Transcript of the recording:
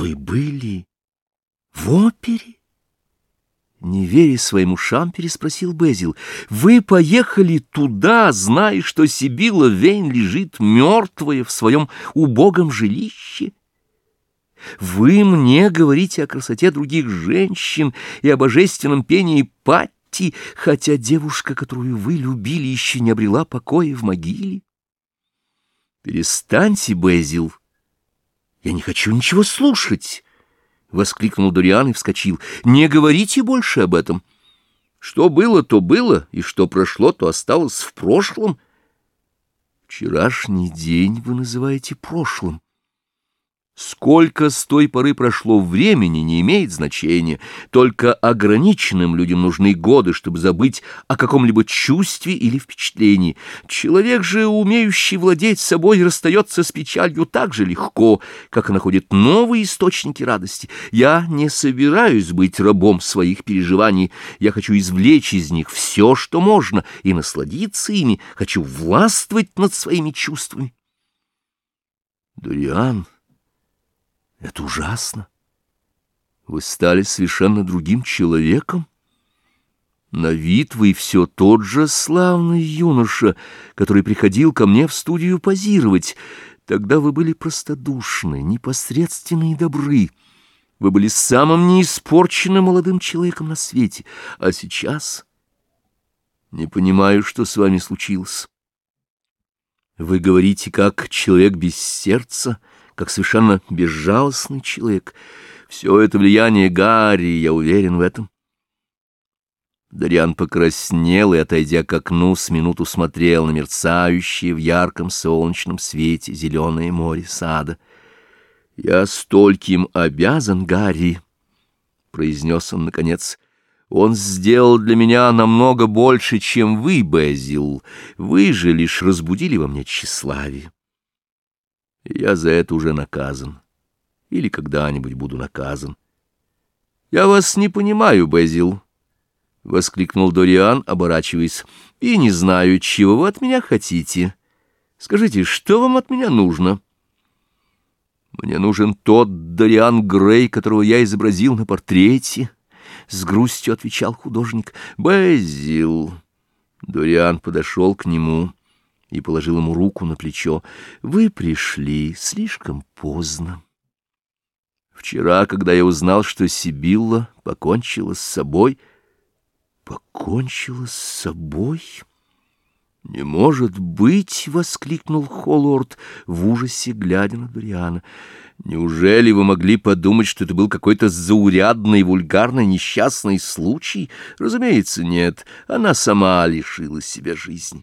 Вы были в опере? Не веря своим ушам, переспросил Безил. Вы поехали туда, зная, что Сибила Вейн лежит мертвая в своем убогом жилище? Вы мне говорите о красоте других женщин и о божественном пении Патти, хотя девушка, которую вы любили, еще не обрела покоя в могиле? Перестаньте, Безил. Я не хочу ничего слушать. — воскликнул Дориан и вскочил. — Не говорите больше об этом. Что было, то было, и что прошло, то осталось в прошлом. Вчерашний день вы называете прошлым. Сколько с той поры прошло времени, не имеет значения. Только ограниченным людям нужны годы, чтобы забыть о каком-либо чувстве или впечатлении. Человек же, умеющий владеть собой, расстается с печалью так же легко, как и находит новые источники радости. Я не собираюсь быть рабом своих переживаний. Я хочу извлечь из них все, что можно, и насладиться ими. Хочу властвовать над своими чувствами. Дориан... Это ужасно. Вы стали совершенно другим человеком. На вид вы все тот же славный юноша, который приходил ко мне в студию позировать. Тогда вы были простодушны, непосредственны и добры. Вы были самым неиспорченным молодым человеком на свете. А сейчас... Не понимаю, что с вами случилось. Вы говорите, как человек без сердца — как совершенно безжалостный человек. Все это влияние Гарри, я уверен в этом. Дариан покраснел и, отойдя к окну, с минуту смотрел на мерцающее в ярком солнечном свете зеленое море сада. — Я стольким обязан, Гарри, — произнес он наконец. — Он сделал для меня намного больше, чем вы, Безил. Вы же лишь разбудили во мне тщеславие. Я за это уже наказан. Или когда-нибудь буду наказан. — Я вас не понимаю, Безил, — воскликнул Дориан, оборачиваясь, — и не знаю, чего вы от меня хотите. Скажите, что вам от меня нужно? — Мне нужен тот Дориан Грей, которого я изобразил на портрете, — с грустью отвечал художник. — Безил. Дориан подошел к нему и положил ему руку на плечо. «Вы пришли слишком поздно. Вчера, когда я узнал, что Сибилла покончила с собой...» «Покончила с собой?» «Не может быть!» — воскликнул Холлорд в ужасе, глядя на Дориана. «Неужели вы могли подумать, что это был какой-то заурядный, вульгарный, несчастный случай? Разумеется, нет. Она сама лишила себя жизни».